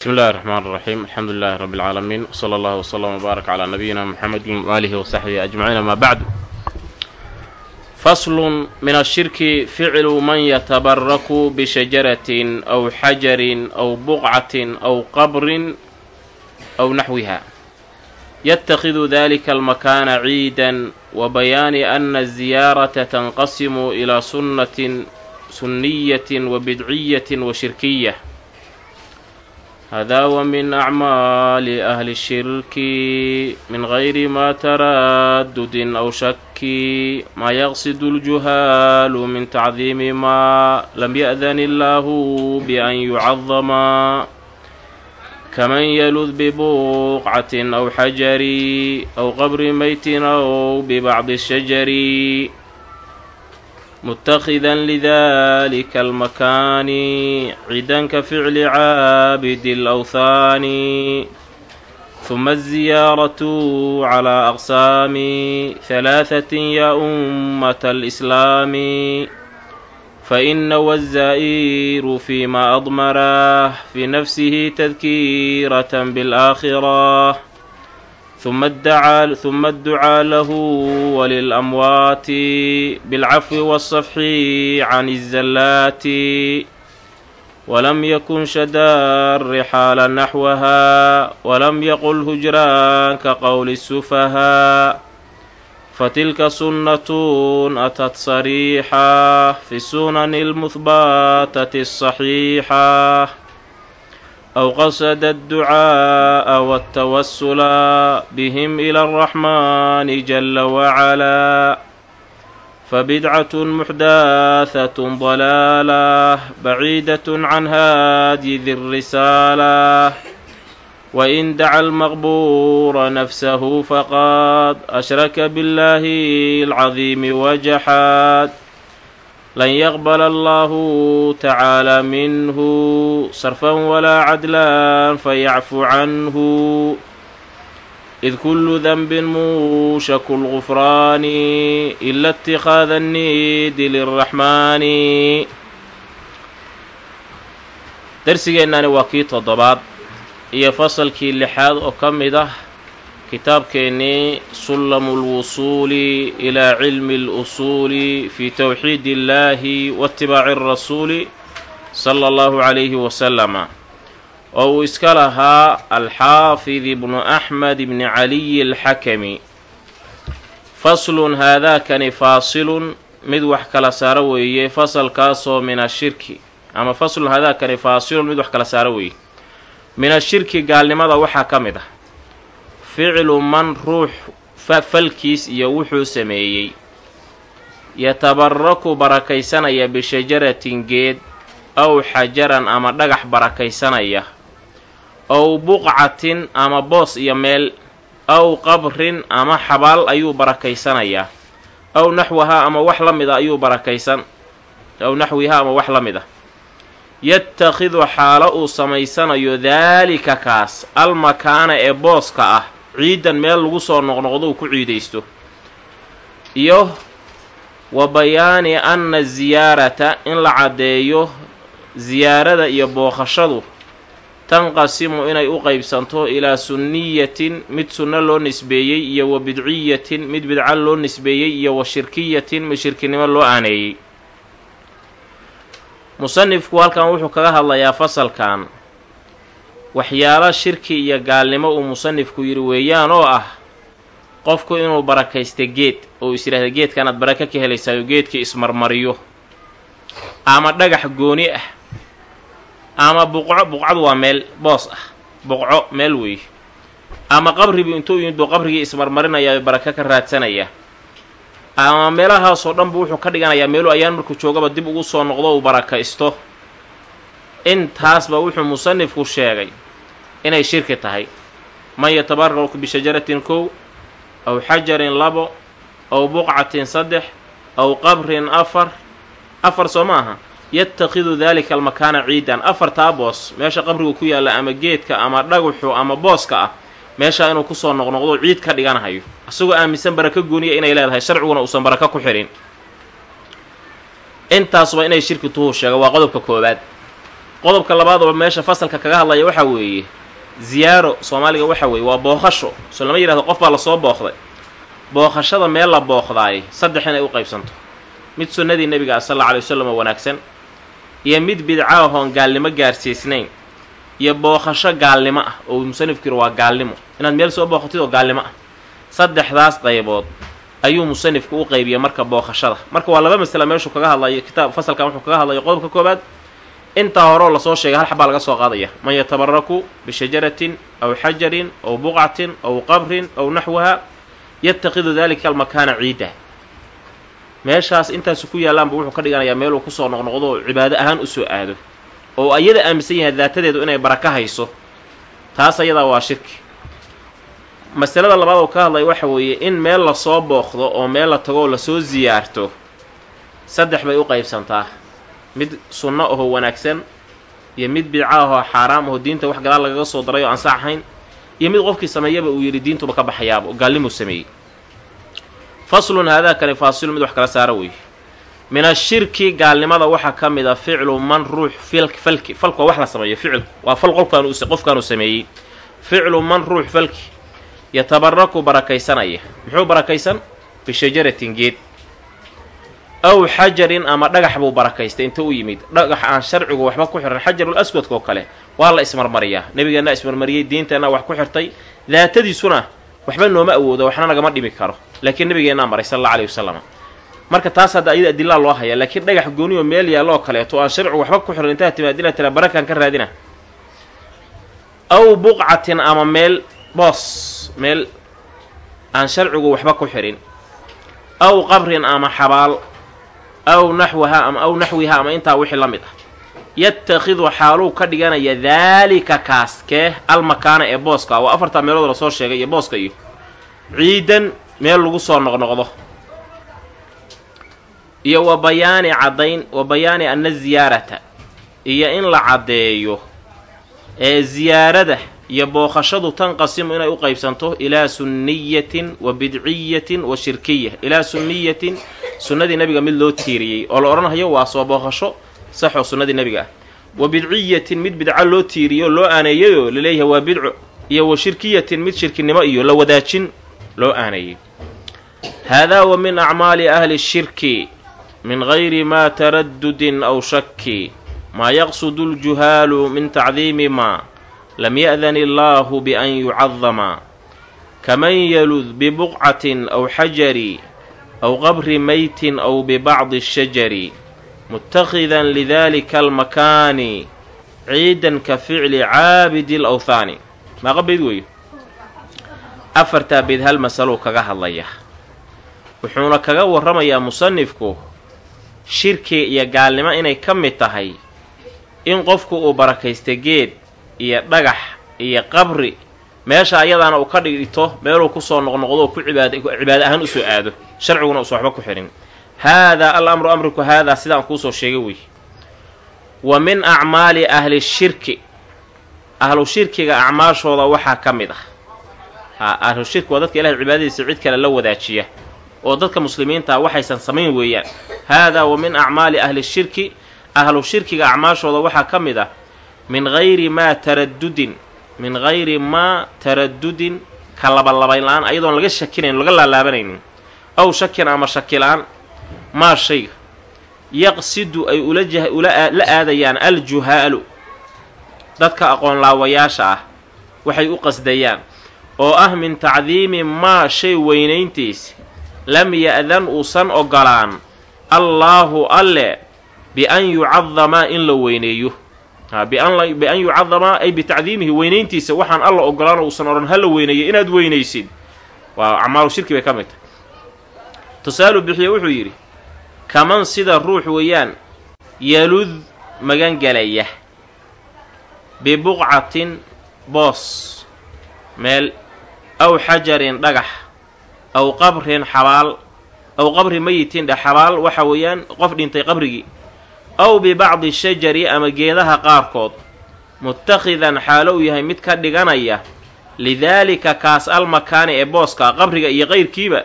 bismi illahi raxmaan raxiim alxamdu lilahi rabbi اlcaalamiin wsala allahu wslama wbaarak calaa nabiyina muxamedi waaalihi wasaxbihi ajmaciin ama bacdu faslun min ashirki ficlu man yatabaraku bishajaratin aw xajarin aw buqcatin aw qabrin aw naxwiha yatakhidu dalika almakaana ciidan wa bayaani ana aziyaarata tanqasimu ilaa sunnatin sunniyatin wa bidciyatin wa shirkiyah hada wa min acmaali ahli shirki min gayri ma taraddudin aw shaki maa yaqsidu ljuhaalu min tacdiimi ma lam ya'dan illaahu bian yucadama kaman yalud bibuqcatin aw xajari aw qabri meytin aw bibacdi shajari mutakidan lidalika almakaani cidan ka ficli caabidi alawthaani huma aziyaaratu calaa aqsaami halaahatin ya ummata alislaami faina wazaa'iru fima admarah fi nafsihi tadkiiratan biاlaakhirah ثuma adducaa lahu walilamwaati bilcafwi waالصafxi can الzallaati walam yakun shadaar rixaala naxwaha walam yaqul hujraan ka qowli الsufahaa fatilka sunnatun atat sariixa fi sunani اlmuhbatati الصaxiixa aw qasada adducaa'a waltawasula bihim ila alraxmani jala wacalaa fabidcatun muxdaahatun dalaalah baciidatun can haadyi di risaalah wain daca almaqbuura nafsahu faqad ashraka biاllahi alcadiimi wajaxaad lan yaqbala allahu tacaala minhu sarfan walaa cadlan fayacfu canhu id kullu danbin muushaku lgufraani ila itikaada anniidi liraxmaani darsigeennani waa kii toddobaad iyo fasalkii lixaad oo ka mid ah kitaabkeennii sullamu lwusuuli ilaa cilmi اlusuuli fi towxiid illahi waitibaaci rasuuli sala allahu calayhi wasalama oo uu iska lahaa alxaafid ibnu axmed ibni caliyi alxakami. Faslun haadaakani faasilun mid wax kala saaro weeye fasalkaasoo min ashirki ama faslun haadaakani faasilun mid wax kala saaro weeye. Min ashirki gaalnimada waxaa ka mid ah ficlu man ruux falkiis iyo wuxuu sameeyey. Yatabaraku barakaysanaya bishajaratin geed aw xajaran ama dhagax barakaysanaya ow buqcatin ama boos iyo meel aw qabrin ama xabaal ayuu barakaysanayaa aw naxwahaa ama wax la mid ayuu barakaysan aw naxwihaa ama wax la mid ah yatakhidu xaalo uu samaysanayo daalika kaas almakaana ee booska ah ciidan meel lagu soo noqnoqdo uu ku ciidaysto. Iyo wa bayaani anna ziyaarata in la caddeeyo siyaarada iyo booqashadu tanqasimu inay u qeybsanto ilaa sunniyatin mid sunno loo nisbeeyey iyo wa bidciyatin mid bidca loo nisbeeyey iyo wa shirkiyatin mid shirkinimo loo aaneeyey. Musanifku halkan wuxuu kaga hadlayaa fasalkan waxyaalo shirki iyo gaalnimo uu musanifku yidhi weeyaan oo ah qofku inuu barakaysta geed oo is yidhahda geedkanaad baraka ka helaysaayo geedkii ismarmariyo ama dhagax gooni ah ama buqco buqcadu waa meel boos ah buqco meel weeye ama qabribu intuu yimid buu qabrigii ismarmarinayaayo baraka ka raadsanaya ama meelahaasoo dhan buu wuxuu ka dhiganayaa meeluu ayaan markuu joogaba dib ugu soo noqdo uu barakaysto intaasba wuxuu musanifku sheegay inay shirki tahay. Man yatabaraku bishajaratin kow aw xajarin labo aw buqcatin saddex aw qabrin afar afar soo ma aha. Yatakhidu daalika almakaana ciidan. Afartaa boos meesha qabrigu ku yaalla ama geedka ama dhagaxu ama booska ah meeshaa inuu ku soo noqnoqdo ciid ka dhiganahayo. Isagoo aaminsan barako gooniya inay leedahay sharciguna uusan barako ku xidhin intaasba inay shirki tuhuu sheega waa qodobka koowaad qodobka labaad oo meesha fasalka kaga hadlaya waxaa weeye ziyaaro soomaaliga waxa weeye waa booqasho. Soo lama yidhahdo qof baa la soo booqday. Booqashada meel la booqdaay saddex inay u qaybsanto. Mid sunnadii nebiga sal alla alay wasalam oo wanaagsan iyo mid bidca ahoon gaalnimo gaarsiisnayn iyo booqasho gaalnimo ah. Oo musanifku yiri waa gaalnimo. Inaad meel soo booqatid oo gaalnimo ah. Saddexdaas qaybood ayuu musanifku u qaybiyay marka booqashada. Marka waa laba masala meeshuu kaga hadlayo kitaab fasalkan wuxuu kaga hadlayo. Qodobka koobaad intaa horeoo la soo sheegay hal xabaa laga soo qaadaya. Man yatabaraku bishajaratin aw xajarin aw buqcatin aw qabrin aw naxwaha yattakidu dalika almakaana ciida meeshaas intaasu ku yaallaanba wuxuu ka dhiganayaa meeluu ku soo noqnoqdo oo cibaado ahaan u soo aado. Oo ayada aaminsan yahay daatadeedu inay baraka hayso taas ayadaa waa shirki masalada labaad oo ka hadlaya waxa weeye in meel la soo booqdo oo meel la tago oo la soo siyaarto saddex bay u qaybsantaa mid sunno ahoo wanaagsan iyo mid bidca ahoo xaaraam ahoo diinta wax gadaal lagaga soo daray oo ansax ahayn iyo mid qofkii sameeyaba uu yidhi diintuba ka baxayaaba oo gaalnimuu sameeyey. Faslun haadaa kale faasilu mid wax kala saara weeye. Min ashirki gaalnimada waxaa ka mid a ficlu man ruux falki falku waa wax la sameeyo ficilku waa fal qofkaan qofkaanu sameeyey. Ficlu man ruux falki yatabaraku barakaysanaya muxuu barakaysan bishajaratin geed aw xajarin ama dhagax buu barakaystay inta u yimid. Dhagax aan sharcigu waxba ku xiran xajarul aswadka oo kale waa la ismarmariyaa. Nebigeenna ismarmariyey diinteenna wax ku xirtay. Daatadiisuna waxba nooma awoodo waxna nagama dhimi karo. Laakiin nabigeennaa maray sal alla wasalam marka taas hadda ayada adilaa loo hayaa laakiin dhagax gooniyo meel yaalloo kaleeto aan sharcigu waxba ku xiran intaa timaad inaad tira barakaan ka raadina. Aw buqcatin ama meel boos meel aan sharcigu waxba ku xirin. Aw qabrin ama xabaal aw naxwaha ama aw naxwiha ama intaa wixii la mid ah. Yatakhidu xaaluu ka dhiganaya daalika kaas kee almakaana ee booska. Waa afartaa meelood la soo sheegay iyo booska iyo ciidan meel lagu soo noqnoqdo. Iyo wa bayaani caddayn wa bayaani anna ziyaarata. Iyo in la caddeeyo ee ziyaarada iyo booqashadu tanqasimu inay u qaybsanto ilaa sunniyatin wa bidciyatin wa shirkiya. Ilaa sunniyatin sunnadii nebiga mid loo tiiriyey oo la odhanhayo waa soo booqasho saxoo sunnadii nebiga ah. Wa bidciyatin mid bidco loo tiiriyey oo loo aaneeyayoo la leeyahay waa bidco iyo wa shirkiyatin mid shirkinimo iyo la wadaajin loo aaneeyey. Haadaa wa min acmaali ahli shirki min gayri maa taraddudin aw shaki maa yaqsudu ljuhaalu min tacdiimi maa lam ya'dan illaahu bian yucadama. Kaman yalud bibuqcatin aw xajari aw qabri maytin aw bibacdi ashajari mutakhidan lidalika almakaani ciidan ka ficli caabidi alawthaani maaqa bayd weeyo afartaa bayd hal masalou kaga hadlaya wuxuuna kaga warramayaa musanifku shirki iyo gaalnimo inay ka mid tahay in qofku uu barakaysta geed iyo dhagax iyo qabri meesha ayadaana uu ka dhigto meeluu ku soo noqnoqdo oo ku cibaad cibaado ahaan u soo aado sharciguna uusan waxba ku xidhin haadaa al amru amriku haadaa sidaan kuusoo sheegay wey wa min acmaali ahli shirki ahlu shirkiga acmaashooda waxaa ka mid ah. A ahlu shirki waa dadka ilahay cibaadadiisa cid kale la wadaajiya oo dadka muslimiinta waxaysan samayn weeyaan. Haadaa wa min acmaali ahli shirki ahlu shirkiga acmaashooda waxaa ka mid ah min gayri maa taraddudin min gayri maa taraddudin ka labalabayn la'aan ayadoon laga shakinayn laga laalaabanaynin aw shakin ama shaki la'aan maa shayga yaqsidu ay ula la aadayaan aljuhaalu dadka aqoon laawayaasha ah waxay u qasdayaan oo ah min tacdiimi maa shay weynayntiis lam ya'dan uusan ogolaan allaahu alle bian yucadamaa in la weyneeyo bian yucadamaa ay bitacdiimihi weynayntiisa waxaan alla ogolaano uusan odhan ha la weyneeyo inaad weynaysid. Waa acmaalu shirki bay ka mid tahay. Tusaalu bixiye wuxuu yidhi kaman sida ruux weeyaan yalud magangelaya bibuqcatin boos meel aw xajarin dhagax aw qabrin xabaal aw qabri meyitin dhe xabaal waxa weeyaan qof dhintay qabrigii aw bibacdi shajari ama geedaha qaarkood mutakhidan xaalo uu yahay mid ka dhiganaya lidaalika kaas almakaani ee booska qabriga iyo qayrkiiba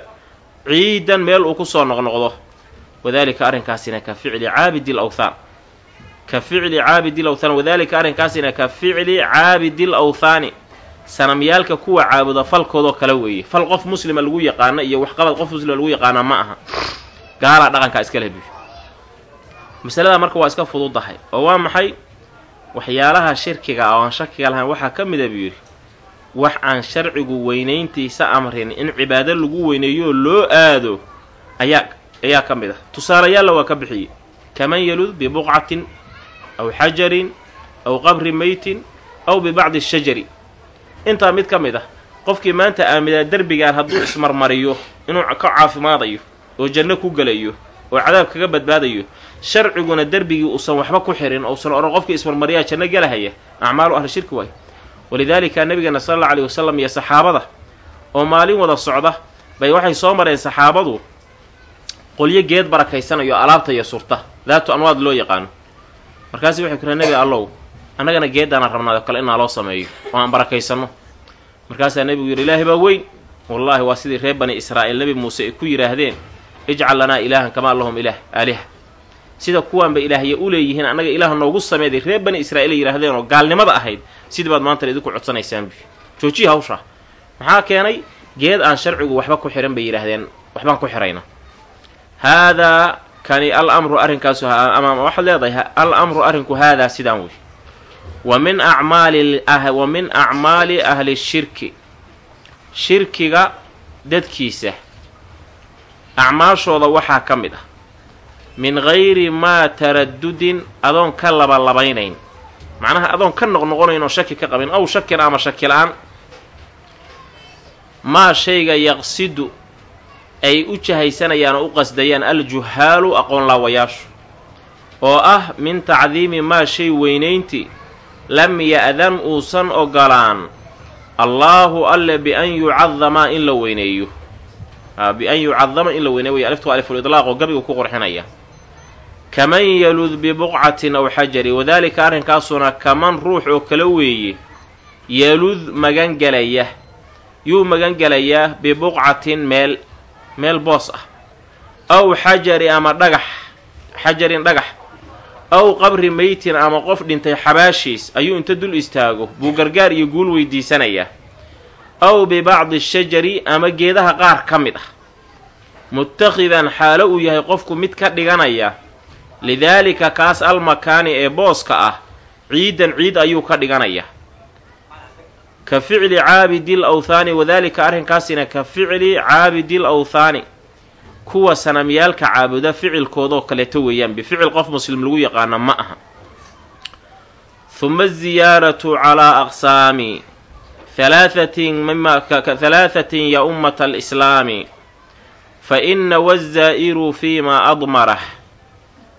ciidan meel uu ku soo noqnoqdo. Wadaalika arrinkaasina ka ficli caabidi l awthaan ka ficli caabidi lawthaan wadaalika arrinkaasina ka ficli caabidi lawthaani sanamyaalka kuwa caabuda falkoodoo kale weeye. Fal qof muslima lagu yaqaana iyo waxqabad qof muslima lagu yaqaana ma aha. Gaalaa dhaqankaa iska leh buy masalada marka waa iska fududahay. Oo waa maxay? Waxyaalaha shirkiga ah oo aan shakiga lahayn waxaa ka mida buu yidhi wax aan sharcigu weynayntiisa amrin in cibaado lagu weyneeyooo loo aado ayaa ayaa ka mid ah. Tusaalayaalla waa ka bixiyey. Kaman yalud bibuqcatin aw xajarin aw qabri meytin aw bibacdi shajari. Intaa mid ka mid ah qofkii maanta aamidaa derbigaan hadduu ismarmariyo inuu ka caafimaadayo oo janno ku gelayo oo cadaab kaga badbaadayo sharciguna derbigii uusan waxba ku xirin ousan odhan qofkii ismarmariyaa janno gelahaya acmaalu ahli shirki waay. Walidaalika nabigeena sala alla alayhi wasalam iyo saxaabada oo maalin wada socda bay waxay soo mareen saxaabadu qolyo geed barakaysanayo alaabta iyo surta daatu anwaad loo yaqaano. Markaasi waxay ku rahen nebi allow annagana geeddaana rabnaado kale inaa loo sameeyo oo aan barakaysanno markaasaa nebigu yidhi ilaahay baa weyn wallaahi waa sidii reer bani israa'iil nebi muuse ay ku yidhaahdeen ijcal lanaa ilaahan kamaa lahum ilaah aaliha. Sida kuwaanba ilaahya u leeyihiin annaga ilaah noogu sameeday reer bani israa'iil ay yidhaahdeen oo gaalnimada ahayd sidii baad maantana idinku codsanaysaan buy joojiya hawshaa maxaa keenay? Geed aan sharcigu waxba ku xihan bay yidhaahdeen waxbaan ku xihayna haadaa kani al amru arrinkaasu waxaad leedahay al amru arrinku haadaa sidaan wey wa min acmaali wa min acmaali ahli shirki. Shirkiga dadkiisa acmaashooda waxaa ka mid ah. Min gayri maa taraddudin adoon ka labalabaynayn. Macnaha adoon ka noqnoqonayn oo shaki ka qabin ow shakin ama shaki la'aan maa shayga yaqsidu ay u jahaysanayaan oo u qasdayaan aljuhaalu aqoon laawayaashu oo ah min tacdiimi maa shay weynaynti lam ya'dan uusan ogolaan allaahu alle bian yucadama in la weyneeyo bian yucadama in la weyneeyo way aliftu aliful idlaaq oo gabigu ku qurxinaya. Kaman yalud bibuqcatin aw xajari wadaalika arrinkaasuna kaman ruux oo kale weeye. Yalud magangelaya yuu magangelayaa bibuqcatin meel meel boos ah. Aw xajari ama dhagax xajarin dhagax. Aw qabri meytin ama qof dhintay xabaashiis ayuu inta dul istaago. Buu gargaar iyo guul weydiisanayaa aw bibacdi shajari ama geedaha qaar ka mid ah. Mutakhidan xaalo uu yahay qofku mid ka dhiganaya. Lidaalika kaas almakaani ee booska ah ciidan ciid ayuu ka dhiganaya. Ka ficli caabidi l awthaani wadaalika arrinkaasina ka ficli caabidi l awthaani. Kuwa sanamyaalka caabuda ficilkoodoo kaleeto weeyaan bificil qof muslim lagu yaqaana ma aha. Huma aziyaaratu calaa aqsaami halaahatin mima halaahatin ya ummata alislaami fa ina wazaa'iru fiima admarah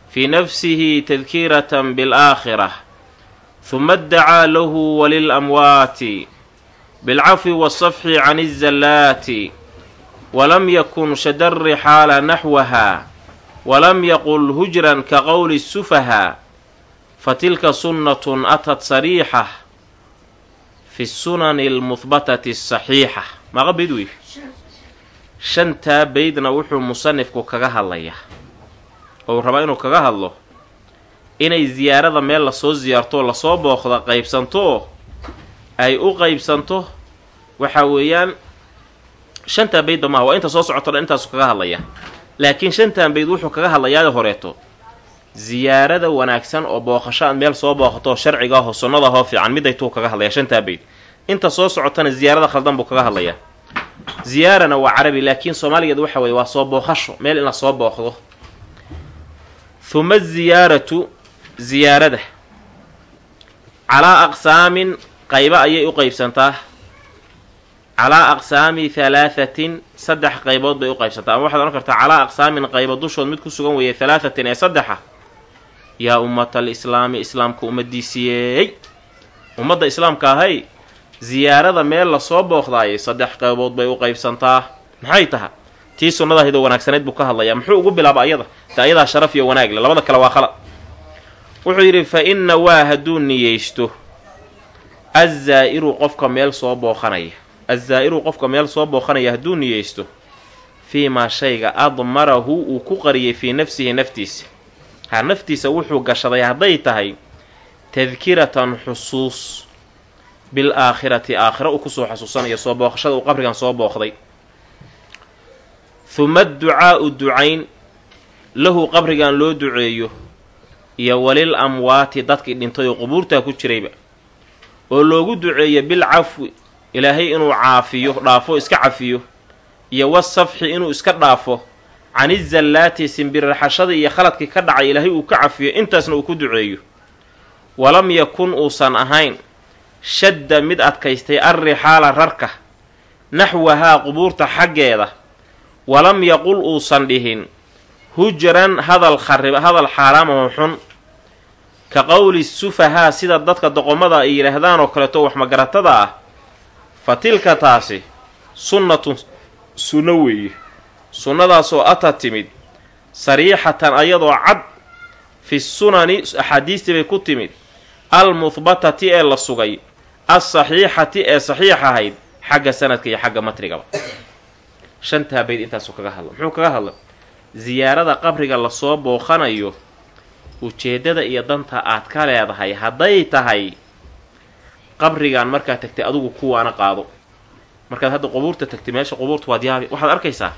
fii nafsihi tadkiiratan bialaakhirah huma addacaa lahu walilamwaati bilcafwi waasafxi can izallaati walam yakun shadari xaala naxwaha walam yaqul hujran ka qowli sufahaa fatilka sunnatun atat sariixa fi sunani almuhbatati asaxiixa maaqa bayd wey shantaa baydna wuxuu musanifku kaga hadlayaa oo uu rabaa inuu kaga hadlo? Inay siyaarada meel la soo siyaarto oo la soo booqda qaybsanto oo ay u qaybsanto waxa weeyaan shantaa baydba maaha waa inta soo socoto dhan intaasu kaga hadlaya. Laakiin shantan bayd wuxuu kaga hadlayaada horeeto ziyaarada wanaagsan oo booqasho aad meel soo booqato sharciga ahoo sunnadahoo fiican midaytuu kaga hadlaya shantaa bayd inta soo socotana ziyaarada khaldan buu kaga hadlayaa. Ziyaarana waa carabi laakiin soomaaligeed waxa weye waa soo booqasho meel in soo booqdo. Huma aziyaaratu ziyaarada. Calaa aqsaamin qaybo ayay u qaybsantaa. Calaa aqsaami halaahatin saddex qaybood bay u qaybsantaa. Ama waxaad odhan kartaa calaa aqsaamin qaybo dushood mid ku sugan weeye halaahatin ee saddexa yaa ummata alislaami islaamka ummadiisiyeey ummadda islaamka ahay ziyaarada meel la soo booqdaayay saddex qaybood bay u qaybsantaa. Maxay taha tii sunnadahaydoo wanaagsaneyd buu ka hadlayaa. Muxuu ugu bilaaba ayada te ayadaa sharaf iyo wanaag le labada kale waa khalad. Wuxuu yidhi fa inna waa hadduu niyeysto. Azzaa'iru qofka meel soo booqanaya. Azzaa'iru qofka meel soo booqanaya hadduu niyeysto fii maa shayga admarahu uu ku qariyay fii nafsihi naftiisa ha naftiisa wuxuu gashaday hadday tahay tadkiratan xusuus bil aakhirati aakhira uu ku soo xasuusanayo soo booqashada uu qabrigan soo booqday. Huma adducaa'u ducayn lahu qabrigan loo duceeyo iyo walil amwaati dadkii dhintay oo qubuurtaa ku jirayba oo loogu duceeyo bil cafwi ilaahay inuu caafiyo dhaafo iska cafiyo iyo wasafxi inuu iska dhaafo canizallaati simbirraxashada iyo khaladkii ka dhacay ilaahay uu ka cafiyo intaasna uu ku duceeyo. Walam yakun uusan ahayn shadda mid adkaystay arrixaala rarka naxwahaa qubuurta xaggeeda walam yaqul uusan dhihin hujran hadal kharib hadal xaaraamaho xun. Ka qowli sufahaa sida dadka doqomada ay yidhaahdaan oo kaleeto wax magaratada ah fa tilka taasi sunnatun sunno weeye sunnadaasoo ata timid sariixatan ayadoo cad fi sunani axaadiistii bay ku timid almuhbatati ee la sugay alsaxiixati ee saxiix ahayd xagga sanadka iyo xagga matrigaba. Shantaa bayd intaasuu kaga hadla. Muxuu kaga hadla? Ziyaarada qabriga la soo booqanayo ujeeddada iyo danta aad ka leedahay hadday tahay qabrigan markaad tagtay adigu kuwaana qaado. Markaad hadda qubuurta tagtay meesha qubuurta waad yaabi waxaad arkaysaa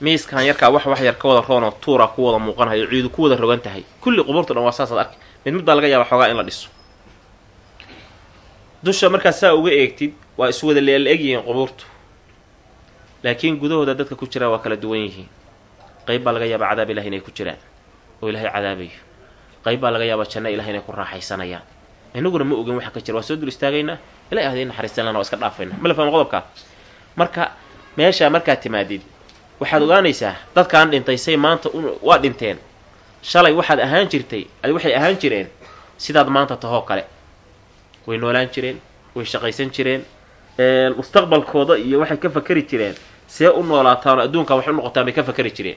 miiskan yarkaa wax wax yar ka wada roonoo tuura ku wada muuqanayo ciidu ku wada rogan tahay. Kulli qubuurta dhan waa saasaad arkay mid mid baa laga yaaba xoogaa in la dhiso. Dusha markaad saa uga eegtid waa iswada leela egyihiin qubuurtu. Laakiin gudahooda dadka ku jiraa waa kala duwan yihiin. Qayb baa laga yaabaa cadaab ilahi inay ku jiraan oo ilaahay cadaabayo. Qayb baa laga yaabaa janno ilahay inay ku raaxaysanayaan. Inaguna ma ogin waxa ka jira. Waa soo dul istaagaynaa ilahay ahday naxariistan lana waa iska dhaafayna. Ma la fahmo qodobkaa marka meeshaa markaad timaadid waxaad ogaanaysaa dadkaan dhintay say maanta waa dhinteen. Shalay waxaad ahaan jirtay adi waxay ahaan jireen sidaad maanta tahoo kale. Way noolaan jireen way shaqaysan jireen mustaqbalkooda iyo waxay ka fakari jireen. See u noolaataan adduunkan wax u noqotaan bay ka fakari jireen.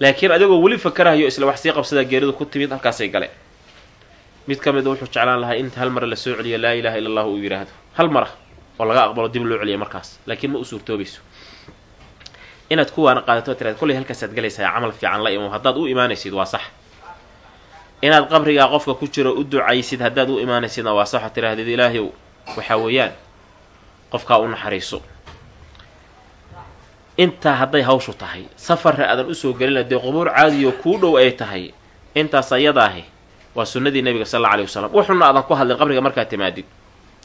Laakiin adigoo weli fakarahayo isla wax sii qabsadaa geeridu ku timid halkaasay gale. Mid ka mida wuxuu jeclaan lahaa inta hal mara la soo celiyo laa ilaha illa allah uu yidhaahdo. Hal mara oo laga aqbalo dib loo celiya markaas laakiin ma u suurtoobayso inaad kuwaana qaadato tiraad kollay halkaasaad galaysaa camal fiican la imo haddaad u imaanaysid waa sax. Inaad qabrigaa qofka ku jiro u ducaysid haddaad u imaanaysidna waa sax. Oo tiraahdeed ilaahayow waxaa weeyaan qofkaa u naxariiso. Intaa hadday hawshu tahay safarra aadan u soo gelina dee qubuur caadiyo kuu dhow ay tahay intaas ayadaahi waa sunnadii nebiga sal alla alay wasalam wuxuna aadan ku hadlin qabriga markaad timaadid.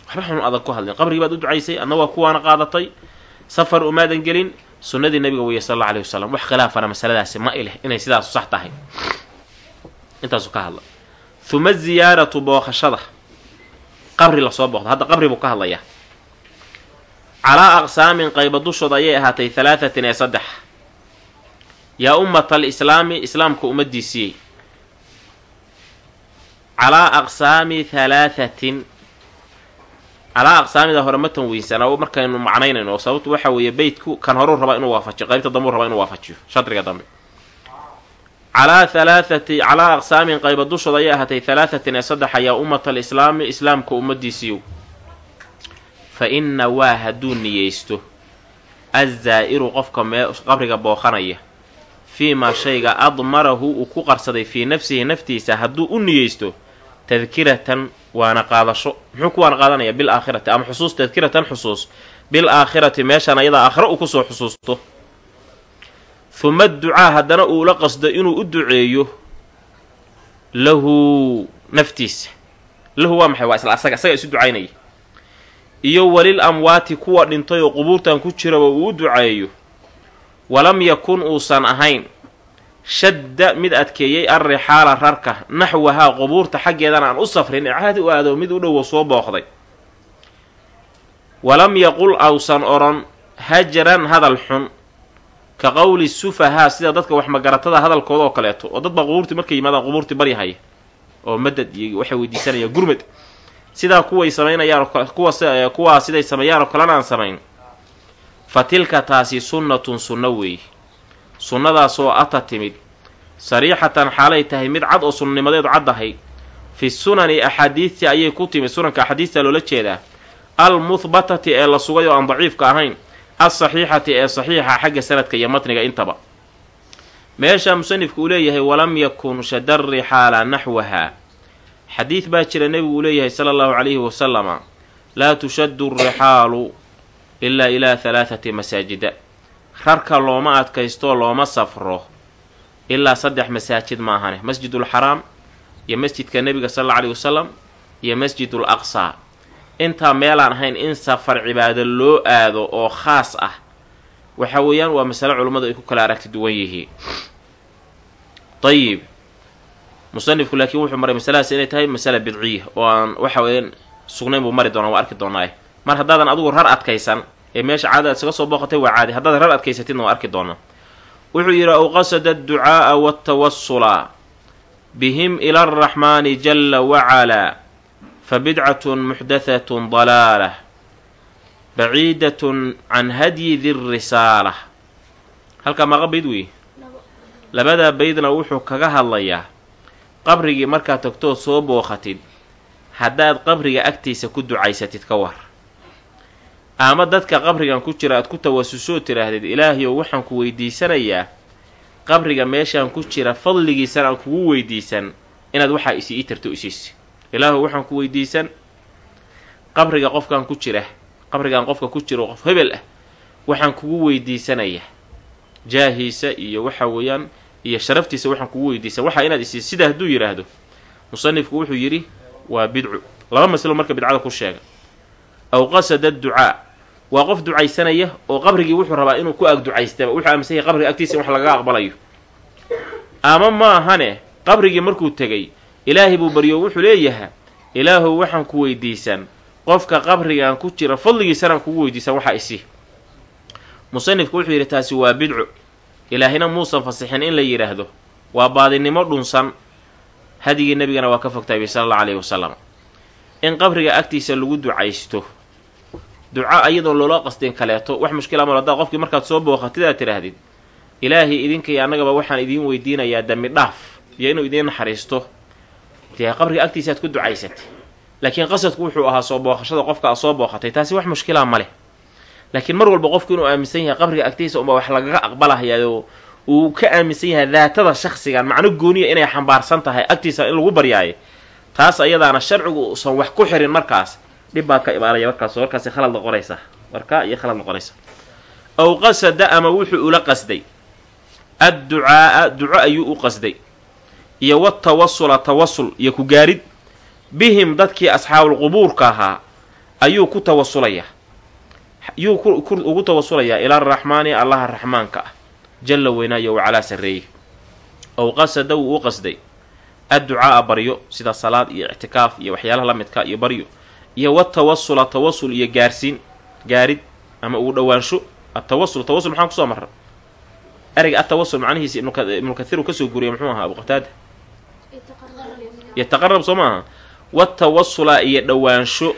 Waxba xun aadan ku hadlin qabrigii baad u ducaysay adna waa kuwaana qaadatay safar umaadan gelin sunnadii nabiga weeye sal alla alay wasalam wax khilaafana masaladaasi ma ileh inay sidaasu sax tahay. Intaasu ka hadla. Huma ziyaaratu booqashada. Qabri la soo booqdo. Hadda qabri buu ka hadlayaa. Calaa aqsaamin qayba dushooda ayay ahaatay halaatatin ee saddex. Yaa ummata alislaami islaamka ummadiisiyey calaa aqsaami halaathatin calaa aqsaamida hore ma tanwiinsana markaynu macnaynayno sababtu waxa weeye beytku kan horuu rabaa inuu waafajiyo qaybta dambuu rabaa inuu waafajiyo shadriga dambe. Calaa halaathati calaa aqsaamin qayba dushooda ayay ahaatay halaathatin ee saddex ayaa ummata alislaami islaamka ummadiisiiyow fa inna waa hadduu niyeysto azzaa'iru qofka mee qabriga booqanaya fii maa shayga admarahu uu ku qarsaday fii nafsihi naftiisa hadduu u niyeysto tadkiratan waana qaadasho. Muxuu ku waana qaadanaya bil aakhirati? Ama xusuus tadkiratan xusuus? Bil aakhirati meeshaan ayadaa aakhiro uu ku soo xusuusto. Huma ducaa haddana uu la qasdo inuu u duceeyo lahu naftiisa. Lahu waa maxay? Waa isla asaga asaga isu ducaynaya. Iyo walil amwaati kuwa dhintay oo qubuurtan ku jiraba uu u duceeyo. Walam yakun uusan ahayn shadda mid adkeeyey arrixaala rarka naxwahaa qubuurta xaggeedana aan u safrin caadi u aado mid u dhowo soo booqday. Walam yaqul awsan odhan hajaran hadal xun ka qowli sufahaa sida dadka wax magaratada hadalkooda oo kaleeto oo dad baa qubuurtii markay yimaadaan qubuurtii baryahaya oo madad iyo waxay weydiisanayaan gurmad. Sidaa kuway samaynayaan kuwa kuwaa siday sameeyaan oo kalena aan samayn. Fa tilka taasi sunnatun sunno weeye sunnadaasoo ata timid. Sariixatan xaalay tahay mid cad oo sunnanimadeedu caddahay fi sunani axaadiistii ayay ku timid sunanka axaadiistaa loola jeedaa. Almuhbatati ee la sugay oo aan daciifka ahayn alsaxiixati ee saxiixa xagga sanadka iyo matniga intaba. Meeshaa musanifku uu leeyahay walam yakun shada rixaala naxwaha. Xadiid baa jira nebigu uu leeyahay sala allahu calayhi wasalama laa tushaddu rixaalu ilaa ilaa halaathati masaajida rarka looma adkaystoo looma safro. Ilaa saddex masaajid maahane masjidulxaraam iyo masjidka nebiga sal alla alayhi wasalam iyo masjidul intaa meelaan ahayn in safar cibaado loo aado oo khaas ah waxa weeyaan waa masale culummadu ay ku kala aragti duwan yihiin. Ayib musanifku laakiin wuxuu maray masaladaas inay tahay masala bidciya oo aan waxa weeyaan sugnayn buu mari doonaa waa arki doonaaye mar haddaadan adigu rar adkaysan ee meesha caada ad isaga soo booqatay waa caadi. Haddaad rar adkaysatidna waa arki doonaa wuxuu yidhi aw qasada adducaa'a waatawasula bihim ila araxmaani jalla wacalaa fa bidcatun muxdathatun dalaalah baciidatun can hadyi di risaala halkaa maqa bayd wey labadaa baydna wuxuu kaga hadlayaa qabrigii markaad tagtood soo booqatid haddaad qabriga agtiisa ku ducaysatid ka war ama dadka qabrigan ku jira aad ku tawasusoo tiraahdid ilaahayow waxaan ku weydiisanayaa qabriga meeshaan ku jira fadligiisana aan kugu weydiisan inaad waxaa isi ii tarto isiis. Ilaahow waxaan ku weydiisan qabriga qofkan ku jira qabrigan qofka ku jiro qof hebel ah waxaan kugu weydiisanayaa. Jaahiisa iyo waxa weeyaan iyo sharaftiisa waxaan kugu weydiisan. Waxaa inaad isi sidaa hadduu yidhaahdo musanifku wuxuu yidhi waa bidcu. Laba maslo marka bidcada ku sheega. Aw qasada adducaa waa qof ducaysanaya oo qabrigii wuxuu rabaa inuu ku ag ducaystaba wuxuu aaminsan yahay qabriga agtiisa in wax lagaga aqbalayo. Ama ma ahane qabrigii markuu tegay ilaahay buu baryo wuxuu leeyahay ilaahow waxaan ku weydiisan. Qofka qabrigan ku jira fadligiisanaan kugu weydiisan waxaa isi musanifku wuxuu yidhi taasi waa bidcu. Ilaahina muusan fasixin in la yidhaahdo waa baadinimo dhunsan. Hadigii nebigana waa ka fogtahay sala allahu alayhi wasalam in qabriga agtiisa lagu ducaysto duca iyadoo loola qastin kaleeto wax mushkila mal haddaad qofkii markaad soo booqatid aad tidhaahdid ilaahay idinkaiyo annagaba waxaan idiin weydiinayaa dambi dhaaf iyo inuu idiin naxariisto. Dee qabriga agtiisa aad ku ducaysatay laakiin qasadku wuxuu ahaa soo booqashada qofka aad soo booqatay taasi wax mushkilaa ma leh. Laakiin mar walba qofku inuu aaminsan yahay qabriga agtiisa unba wax lagaga aqbalahayaoo uu ka aaminsan yahay daatada shakhsigan macno gooniya inay xambaarsan tahay agtiisa in lagu baryaayo taas ayadaana sharcigu uusan wax ku xirin markaas dhib baa ka imaanaya markaas markaasi khalad noqonaysa. Markaa iyo khalad noqonaysa. Aw qasada ama wuxuu ula qasday. Adducaaa duco ayuu u qasday. Iyo watawasula tawasul iyo ku gaarid. Bihim dadkii asxaabulqubuurka ahaa ayuu ku tawasulayaa yuu ugu tawasulayaa ila araxmaani allaha raxmaanka ah. Jalla weynaayo wacalaa sarreeye aw qasada wuu u qasday. Adducaaa baryo sida salaad iyo ictikaaf iyo waxyaalaha la midka iyo baryo iyo watawasula tawasul iyo gaarsiin gaarid ama ugu dhowaansho atawasul tawasul maxaan ku soo marra ereyga atawasul macnihiisi ibnu kathiir uu ka soo guriyay muxuu ahaa abu qataada? Yataqarab soo maaha. Watawasula iyo dhowaansho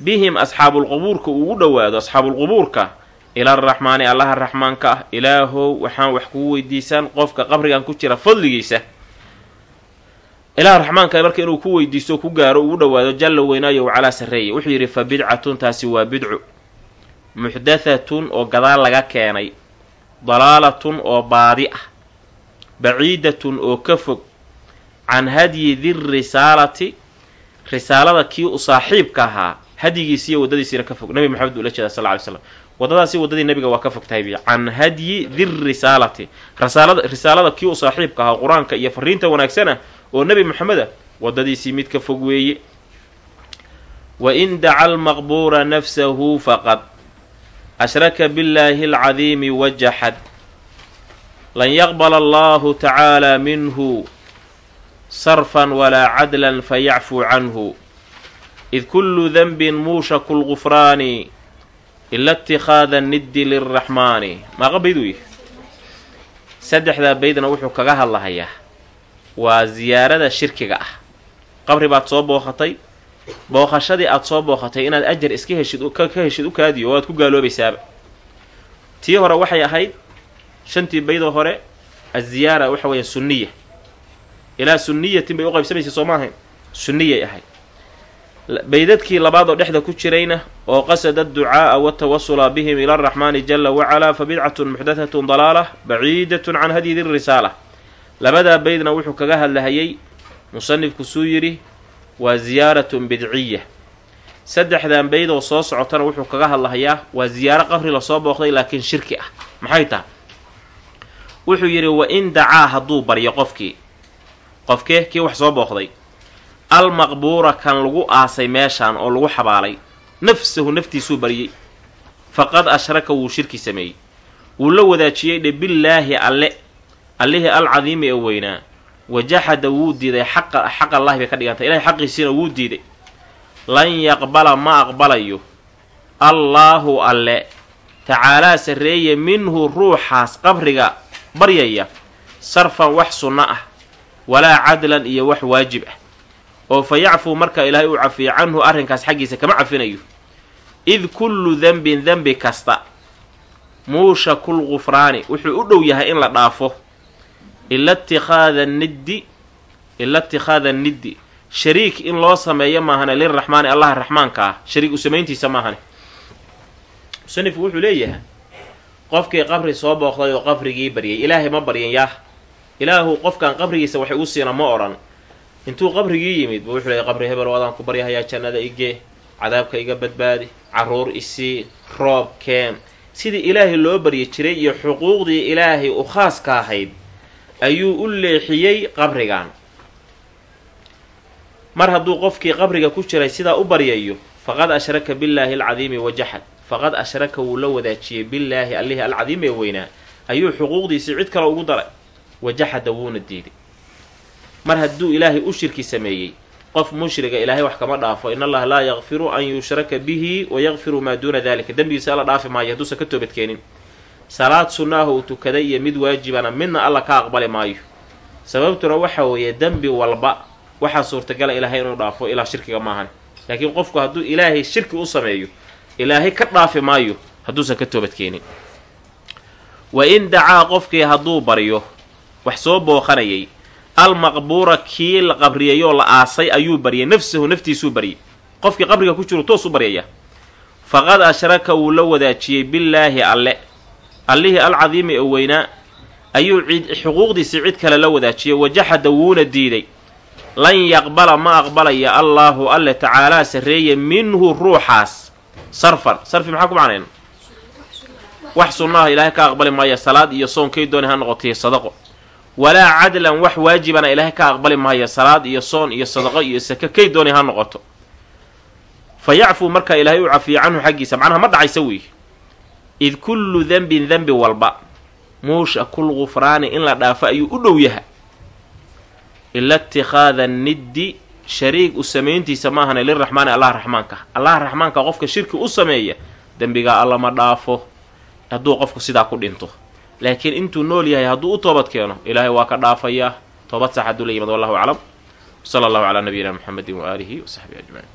bihim asxaabulqubuurka uu ugu dhowaado asxaabulqubuurka ila araxmaani allaha raxmaanka ah ilaahow waxaan wax kugu weydiisaan qofka qabrigan ku jira fadligiisa ilaah raxmaanka marka inuu ku weydiisto ku gaaro ugu dhowaado jalla weynaayo wacalaa sarreeye wuxuu yidhi fa bidcatun taasi waa bidcu. Muxdathatun oo gadaal laga keenay. Dalaalatun oo baadi ah. Baciidatun oo ka fog. Can hadyi di risaalati risaalada kii u saaxiibka ahaa hadyigiisiiyo waddadiisiina ka fog. Nabi maxamed buu ula jeeda sal ly slam waddadaasi waddadii nabiga waa ka fog tahay can hadyi di risaalati risaalada kii u saaxiibka ahaa qur'aanka iyo fariinta wanaagsana oo nebi maxameda waddadiisii mid ka fog weeye. Wa in daca almaqbuura nafsahu faqad ashraka billaahi alcadiimi wajaxad. Lan yaqbala allahu tacaala minhu sarfan walaa cadlan fayacfuu canhu. Id kullu denbin muushaku lgufraani ila ittikhaada niddi lilraxmaani maaqa bayd uu yihi saddexdaa baydna wuxuu kaga hadlahayaa waa ziyaarada shirkiga ah. Qabri baad soo booqatay booqashadii aad soo booqatay inaad ajar iska heshid ka heshid u kaadiyo oo aad ku gaaloobaysaaba. Tii hore waxay ahayd shantii baydoo hore aziyaara waxa weeya sunniya. Ilaa sunniyatin bay u qaybsamaysay soo ma ahayn sunniyay ahayd. Baydadkii labaad oo dhexda ku jirayna oo qasada adducaa'a watawasula bihim ila araxmaani jala wacalaa fa bidcatun muxdathatun dalaala baciidatun can hadyi dirisaala labadaa baydna wuxuu kaga hadlahayay musanifku suu yidhi waa ziyaaratun bidciya. Saddexdan bayd oo soo socotana wuxuu kaga hadlahayaa waa ziyaaro qabri la soo booqday laakiin shirki ah. Maxay tahay? Wuxuu yidhi wa in dacaa hadduu baryo qofkii. Qofkee? Kii wax soo booqday. Almaqbuura kan lagu aasay meeshaan oo lagu xabaalay. Nafsahu naftiisuu baryey. Faqad ashraka wuu shirki sameeyey. Wuu la wadaajiyey dhe billaahi alle allihii alcadiimi ee weynaa wajaxada wuu diiday xaqa xaq allahi bay ka dhigantay. Ilahay xaqiisiina wuu diiday. Lan yaqbala ma aqbalayo. Allaahu alle. Tacaalaa sarreeye minhu ruuxaas qabriga baryaya sarfan wax sunno ah walaa cadlan iyo wax waajib ah. Oo fa yacfuu marka ilaahay uu cafiyo canhu arrinkaas xaggiisa kama cafinayo. Id kullu denbin dembi kasta muushakul gufraani wuxuu u dhow yahay in la dhaafo ila itikhaada niddi ila itikhaada niddi. Shariik in loo sameeyo maahane liraxmaani allaha raxmaanka ah. Shariik u samayntiisa maahane. Musanifku wuxuu leeyahay qofkii qabri soo booqday oo qabrigii baryay ilaahay ma baryan yaah. Ilaahu qofkan qabrigiisa waxay u siina ma odhan intuu qabrigii yimid buu wuxuu leeyay qabri hebel wadaan ku baryahayaa jannada igee cadaabka iga badbaadi carruur isii roob keem sidii ilaahay loo baryi jiray iyo xuquuqdii ilaahay u khaaska ahayd ayuu u leexiyey qabrigan. Mar hadduu qofkii qabriga ku jiray sidaa u baryayo faqad ashraka billaahi alcadiimi wajaxad. Faqad ashraka wuu la wadaajiyey billaahi allihii alcadiim ee weynaa. Ayuu xuquuqdiisii cid kale ugu daray. Wajaxada wuuna diiday mar hadduu ilaahay u shirki sameeyey qof mushriga ilaahay wax kama dhaafo. In allaha laa yakfiru an yushraka bihi wayakfiru maa duuna dalika dembigiisa alla dhaafi maayo hadduusan ka toobadkeenin salaad sunnaah uu tukaday iyo mid waajibana midna alla ka aqbali maayo. Sababtuna waxa weeye dembi walba waxaa suurtagala ilaahay inuu dhaafo ilaa shirkiga maahan laakiin qofku hadduu ilaahay shirki u sameeyo ilaahay ka dhaafi maayo hadduusan ka toobadkeenin. Wa in dacaa qofkii hadduu baryo wax soo booqanayay almaqbuura kii la qabriyayoo la aasay ayuu baryay nafsahu naftiisuu baryay qofkii qabriga ku jiru toos u baryaya faqad ashraka wuu la wadaajiyey billaahi alle allihii alcadiimi ee weynaa ayuu xuquuqdiisii cid kale la wadaajiyey wajaxada wuuna diiday lan yaqbala ma aqbalaya allaahu alle tacaalaa sarreeye minhu ruuxaas. Sarfan. Sarfi maxaa ku macnayn wax sunnaha ilaahay ka aqbali maaya salaad iyo soonkay dooni ha noqotay sadaqo. Walaa cadlan wax waajibana ilaahay ka aqbali maayo salaad iyo soon iyo sadaqo iyo sake kay dooni ha noqoto. Fa yacfuu markaa ilaahay u cafiyo canhu xaggiisa. Macnaha ma dhacaysa weeye id kullu denbin denbi walba. Muusha kul gufraani in la dhaafo ayuu u dhow yaha ila itikhaada niddi shariig u samayntiisa maahane liraxmaani allah raxmaanka allah raxmaanka qofka shirki u sameeya dembigaa alla ma dhaafo hadduu qofku sidaa ku dhinto. Laakiin intuu nool yahay hadduu u toobad keeno ilaahay waa ka dhaafayaa toobad sax hadduu la yimad wallahu aclam. Sala allahu calaa nabiyina muxamedin waaalihi wasaxbihi ajmaciin